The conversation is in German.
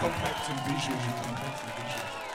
Come back to vision. Come back to vision.